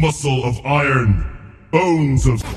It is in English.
muscle of iron, bones of